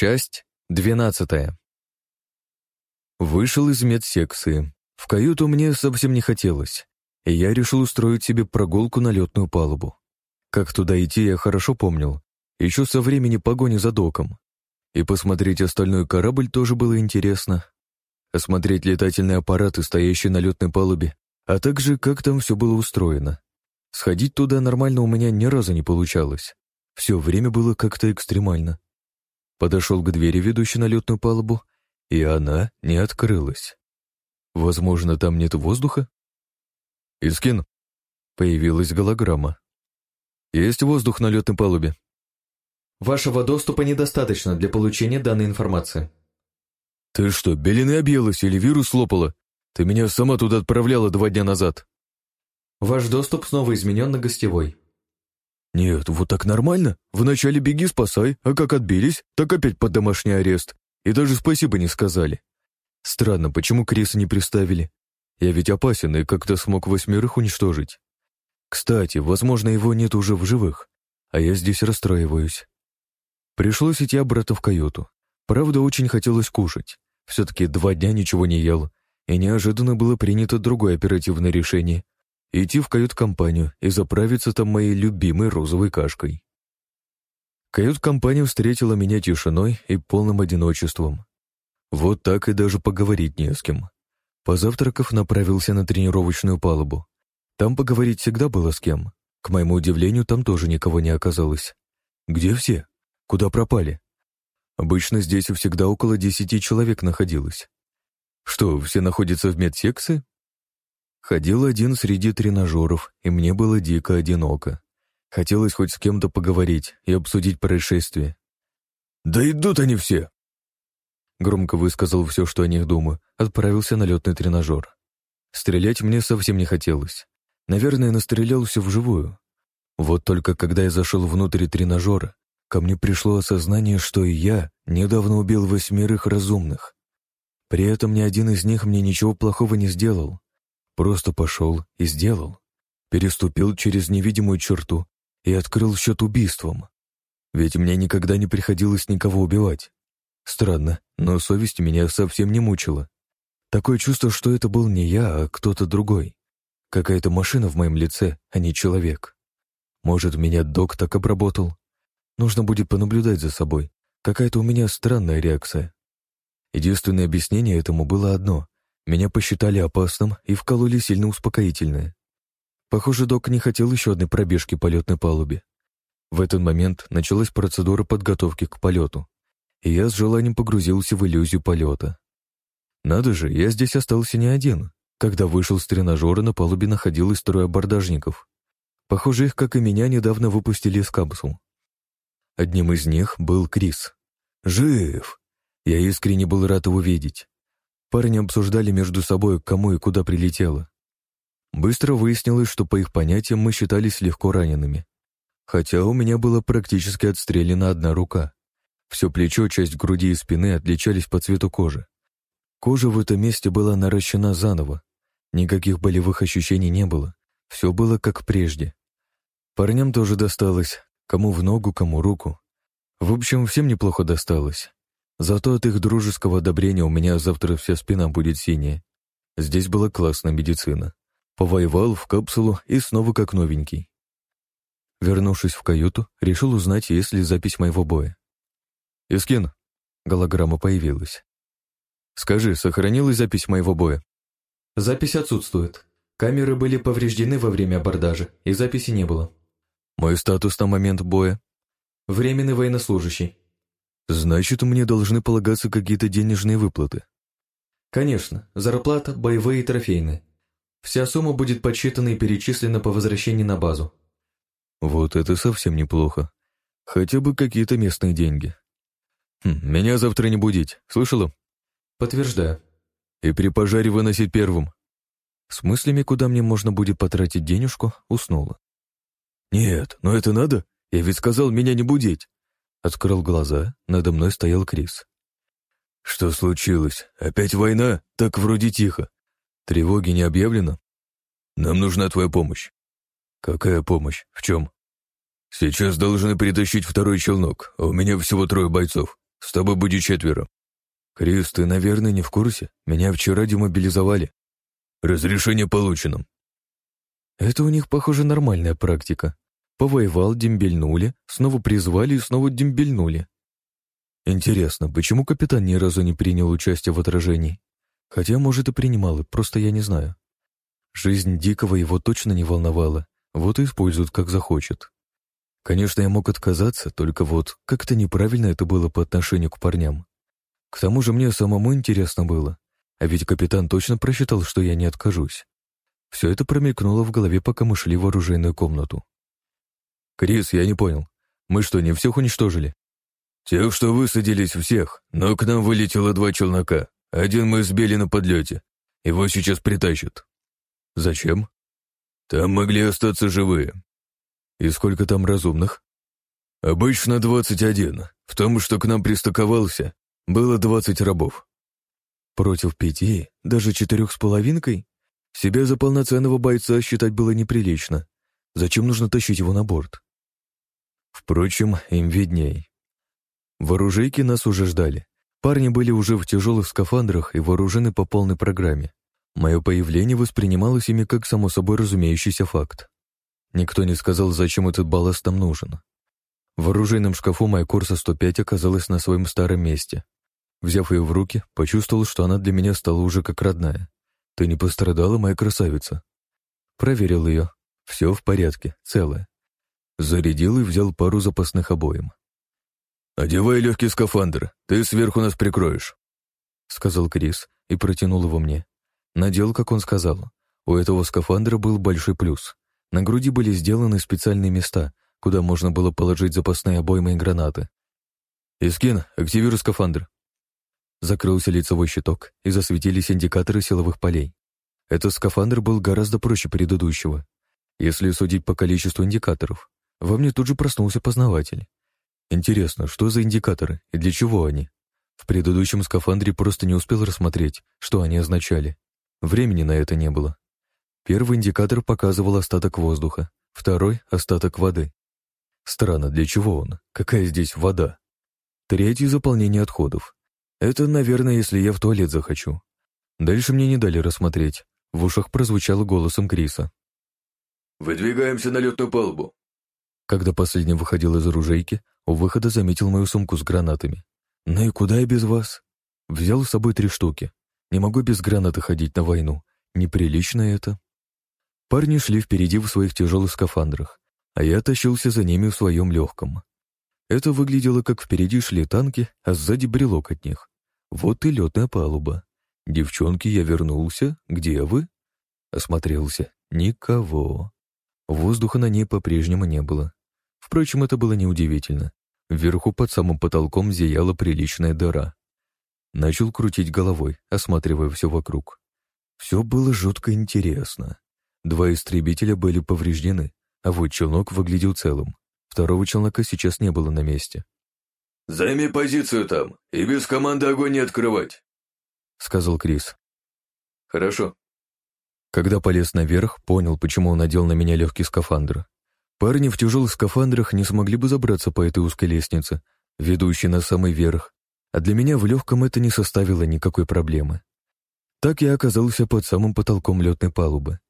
Часть двенадцатая. Вышел из медсекции. В каюту мне совсем не хотелось, и я решил устроить себе прогулку на летную палубу. Как туда идти, я хорошо помнил, еще со времени погони за доком. И посмотреть остальной корабль тоже было интересно. Осмотреть летательные аппараты, стоящие на летной палубе, а также как там все было устроено. Сходить туда нормально у меня ни разу не получалось. Все время было как-то экстремально. Подошел к двери, ведущей на летную палубу, и она не открылась. Возможно, там нет воздуха? Искин. Появилась голограмма. Есть воздух на летной палубе. Вашего доступа недостаточно для получения данной информации. Ты что, белины объелась или вирус слопала? Ты меня сама туда отправляла два дня назад. Ваш доступ снова изменен на гостевой. «Нет, вот так нормально. Вначале беги, спасай, а как отбились, так опять под домашний арест. И даже спасибо не сказали. Странно, почему Криса не приставили? Я ведь опасен и как-то смог восьмерых уничтожить. Кстати, возможно, его нет уже в живых, а я здесь расстраиваюсь. Пришлось идти обратно в каюту. Правда, очень хотелось кушать. Все-таки два дня ничего не ел, и неожиданно было принято другое оперативное решение идти в кают-компанию и заправиться там моей любимой розовой кашкой. Кают-компания встретила меня тишиной и полным одиночеством. Вот так и даже поговорить не с кем. Позавтракав, направился на тренировочную палубу. Там поговорить всегда было с кем. К моему удивлению, там тоже никого не оказалось. Где все? Куда пропали? Обычно здесь всегда около десяти человек находилось. Что, все находятся в медсекции? Ходил один среди тренажеров, и мне было дико одиноко. Хотелось хоть с кем-то поговорить и обсудить происшествие. «Да идут они все!» Громко высказал все, что о них думаю, отправился на летный тренажер. Стрелять мне совсем не хотелось. Наверное, настрелялся вживую. Вот только когда я зашел внутрь тренажера, ко мне пришло осознание, что и я недавно убил восьмерых разумных. При этом ни один из них мне ничего плохого не сделал. Просто пошел и сделал. Переступил через невидимую черту и открыл счет убийством. Ведь мне никогда не приходилось никого убивать. Странно, но совесть меня совсем не мучила. Такое чувство, что это был не я, а кто-то другой. Какая-то машина в моем лице, а не человек. Может, меня док так обработал? Нужно будет понаблюдать за собой. Какая-то у меня странная реакция. Единственное объяснение этому было одно. Меня посчитали опасным и вкололи сильно успокоительное. Похоже, док не хотел еще одной пробежки по летной палубе. В этот момент началась процедура подготовки к полету, и я с желанием погрузился в иллюзию полета. Надо же, я здесь остался не один. Когда вышел с тренажера, на палубе находилось трое абордажников. Похоже, их, как и меня, недавно выпустили из капсул. Одним из них был Крис. Жив! Я искренне был рад его видеть. Парни обсуждали между собой, кому и куда прилетело. Быстро выяснилось, что по их понятиям мы считались легко ранеными. Хотя у меня была практически отстрелена одна рука. Все плечо, часть груди и спины отличались по цвету кожи. Кожа в этом месте была наращена заново. Никаких болевых ощущений не было. Все было как прежде. Парням тоже досталось. Кому в ногу, кому руку. В общем, всем неплохо досталось. Зато от их дружеского одобрения у меня завтра вся спина будет синяя. Здесь была классная медицина. Повоевал в капсулу и снова как новенький. Вернувшись в каюту, решил узнать, есть ли запись моего боя. «Искин», — голограмма появилась. «Скажи, сохранилась запись моего боя?» «Запись отсутствует. Камеры были повреждены во время абордажа, и записи не было». «Мой статус на момент боя?» «Временный военнослужащий». Значит, мне должны полагаться какие-то денежные выплаты. Конечно, зарплата, боевые и трофейные. Вся сумма будет подсчитана и перечислена по возвращении на базу. Вот это совсем неплохо. Хотя бы какие-то местные деньги. Хм, меня завтра не будить, слышала? Подтверждаю. И при пожаре выносить первым. С мыслями, куда мне можно будет потратить денежку, уснула. Нет, но это надо. Я ведь сказал меня не будить. Открыл глаза, надо мной стоял Крис. «Что случилось? Опять война? Так вроде тихо. Тревоги не объявлено? Нам нужна твоя помощь». «Какая помощь? В чем?» «Сейчас должны притащить второй челнок, а у меня всего трое бойцов. С тобой будет четверо. Крис, ты, наверное, не в курсе? Меня вчера демобилизовали. Разрешение получено. Это у них, похоже, нормальная практика. Повоевал, дембельнули, снова призвали и снова дембельнули. Интересно, почему капитан ни разу не принял участие в отражении? Хотя, может, и принимал, просто я не знаю. Жизнь Дикого его точно не волновала, вот и используют как захочет. Конечно, я мог отказаться, только вот как-то неправильно это было по отношению к парням. К тому же мне самому интересно было, а ведь капитан точно просчитал, что я не откажусь. Все это промелькнуло в голове, пока мы шли в оружейную комнату. «Крис, я не понял. Мы что, не всех уничтожили?» «Тех, что высадились, всех, но к нам вылетело два челнока. Один мы сбили на подлете. Его сейчас притащат». «Зачем?» «Там могли остаться живые». «И сколько там разумных?» «Обычно двадцать один. В том, что к нам пристыковался, было двадцать рабов». «Против пяти? Даже четырех с половинкой?» Себя за полноценного бойца считать было неприлично. Зачем нужно тащить его на борт? Впрочем, им видней. В нас уже ждали. Парни были уже в тяжелых скафандрах и вооружены по полной программе. Мое появление воспринималось ими как само собой разумеющийся факт. Никто не сказал, зачем этот балласт там нужен. В оружейном шкафу моя Корса 105 оказалась на своем старом месте. Взяв ее в руки, почувствовал, что она для меня стала уже как родная. «Ты не пострадала, моя красавица?» Проверил ее. Все в порядке, целое. Зарядил и взял пару запасных обоим. «Одевай легкий скафандр, ты сверху нас прикроешь», — сказал Крис и протянул его мне. Надел, как он сказал. У этого скафандра был большой плюс. На груди были сделаны специальные места, куда можно было положить запасные обоймы и гранаты. «Искин, активируй скафандр», Закрылся лицевой щиток, и засветились индикаторы силовых полей. Этот скафандр был гораздо проще предыдущего. Если судить по количеству индикаторов, во мне тут же проснулся познаватель. Интересно, что за индикаторы и для чего они? В предыдущем скафандре просто не успел рассмотреть, что они означали. Времени на это не было. Первый индикатор показывал остаток воздуха, второй — остаток воды. Странно, для чего он? Какая здесь вода? Третий — заполнение отходов. Это, наверное, если я в туалет захочу. Дальше мне не дали рассмотреть. В ушах прозвучало голосом Криса. «Выдвигаемся на летную палубу». Когда последний выходил из оружейки, у выхода заметил мою сумку с гранатами. «Ну и куда я без вас?» Взял с собой три штуки. Не могу без гранаты ходить на войну. Неприлично это. Парни шли впереди в своих тяжелых скафандрах, а я тащился за ними в своем легком. Это выглядело, как впереди шли танки, а сзади брелок от них. Вот и летная палуба. Девчонки, я вернулся. Где вы? Осмотрелся. Никого. Воздуха на ней по-прежнему не было. Впрочем, это было неудивительно. Вверху под самым потолком зияла приличная дыра. Начал крутить головой, осматривая все вокруг. Все было жутко интересно. Два истребителя были повреждены, а вот челнок выглядел целым. Второго челнока сейчас не было на месте. «Займи позицию там и без команды огонь не открывать», — сказал Крис. «Хорошо». Когда полез наверх, понял, почему он надел на меня легкий скафандр. Парни в тяжелых скафандрах не смогли бы забраться по этой узкой лестнице, ведущей на самый верх, а для меня в легком это не составило никакой проблемы. Так я оказался под самым потолком летной палубы.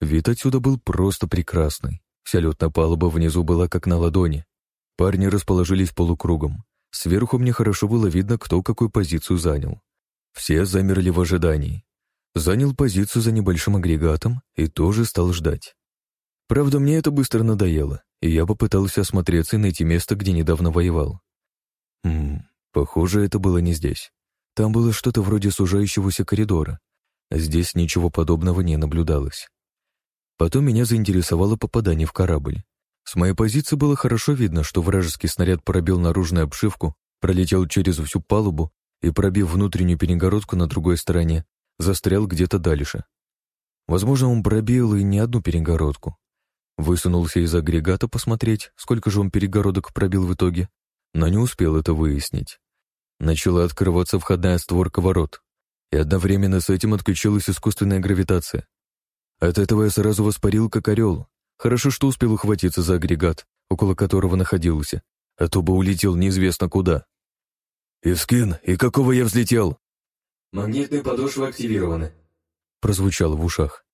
Вид отсюда был просто прекрасный. Вся летная палуба внизу была как на ладони. Парни расположились полукругом. Сверху мне хорошо было видно, кто какую позицию занял. Все замерли в ожидании. Занял позицию за небольшим агрегатом и тоже стал ждать. Правда, мне это быстро надоело, и я попытался осмотреться и найти место, где недавно воевал. Хм, похоже, это было не здесь. Там было что-то вроде сужающегося коридора. Здесь ничего подобного не наблюдалось. Потом меня заинтересовало попадание в корабль. С моей позиции было хорошо видно, что вражеский снаряд пробил наружную обшивку, пролетел через всю палубу и, пробив внутреннюю перегородку на другой стороне, застрял где-то дальше. Возможно, он пробил и не одну перегородку. Высунулся из агрегата посмотреть, сколько же он перегородок пробил в итоге, но не успел это выяснить. Начала открываться входная створка ворот, и одновременно с этим отключилась искусственная гравитация. От этого я сразу воспарил, как орел, Хорошо, что успел ухватиться за агрегат, около которого находился, а то бы улетел неизвестно куда. «Искин, и какого я взлетел?» «Магнитные подошвы активированы», — прозвучало в ушах.